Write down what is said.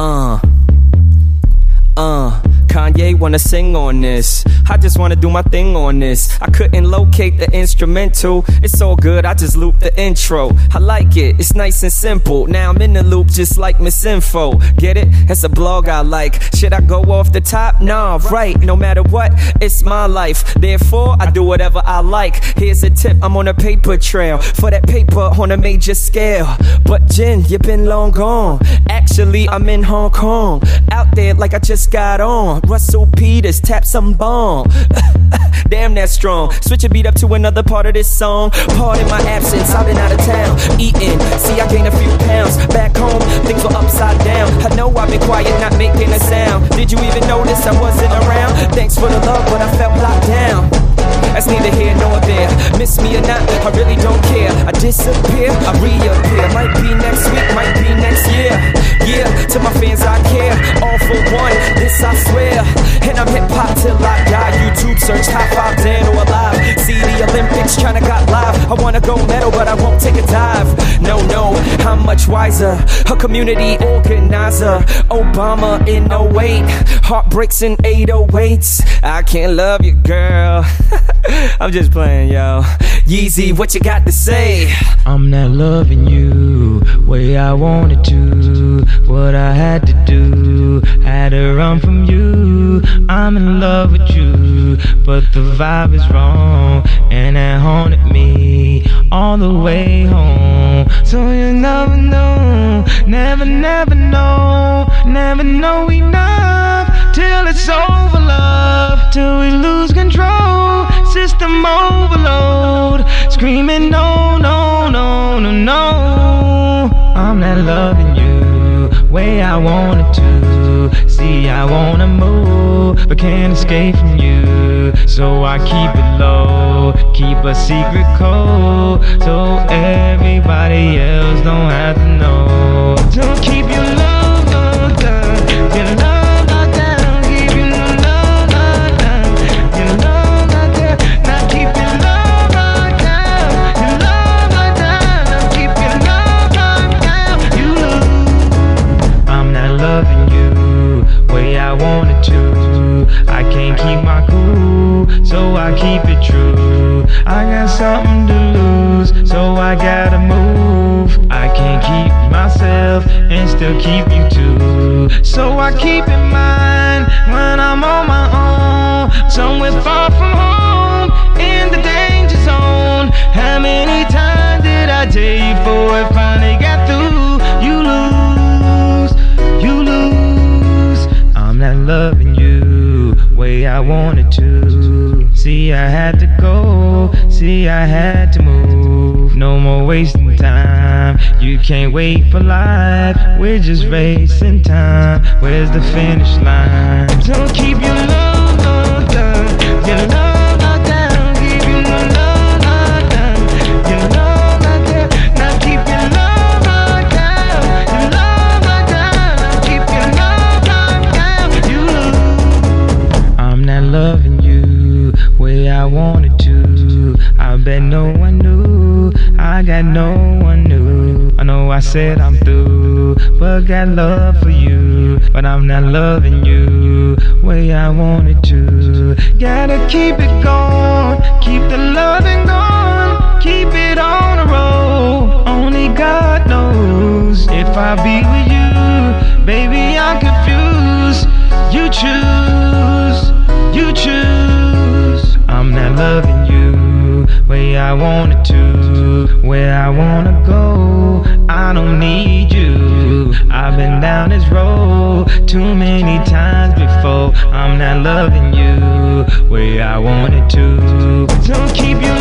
Uh. Wanna sing on this. I just wanna do my thing on this. I couldn't locate the instrumental. It's all good, I just looped the intro. I like it, it's nice and simple. Now I'm in the loop just like Miss Info. Get it? It's a blog I like. Should I go off the top? Nah, right. No matter what, it's my life. Therefore, I do whatever I like. Here's a tip I'm on a paper trail for that paper on a major scale. But Jin, you've been long gone. Actually, I'm in Hong Kong. Out there like I just got on. Russell Peters, tap some bomb. Damn, that's strong. Switch a beat up to another part of this song. Pardon my absence, I've been out of town. Eating, see, I gained a few pounds. Back home, things were upside down. I know I've been quiet, not making a sound. Did you even notice I wasn't around? Thanks for the love, but I felt locked down. That's neither here nor there. Miss me or not, I really don't care. I disappear, I reappear. Might be next week, might be next year. Yeah, to my this I swear. And I'm hip hop till I die. YouTube search high five dead or alive. See the Olympics tryna got live. I wanna go medal, but I won't take a dive. No, no, I'm much wiser. A community organizer. Obama in 08. Heartbreaks in 808s. I can't love you, girl. I'm just playing, yo. Yeezy, what you got to say? I'm not loving you way I wanted to. What I had to do, had to run from you. I'm in love with you, but the vibe is wrong, and it haunted me all the way home. So you never know, never, never know, never know enough till it's over, love, till we lose control. System overload, screaming no, no, loving you way I wanted to. See, I wanna move, but can't escape from you. So I keep it low, keep a secret code, so everybody else don't have to know. So keep your I got something to lose, so I gotta move. I can't keep myself and still keep you too. So I keep in mind when I'm on my own, somewhere far from I had to move. No more wasting time. You can't wait for life. We're just racing time. Where's the finish line? So keep your love bet no one knew. I got no one new. I know I said I'm through, but got love for you. But I'm not loving you way I wanted to. Gotta keep it going, wanna go. I don't need you. I've been down this road too many times before. I'm not loving you way I wanted to. So keep love.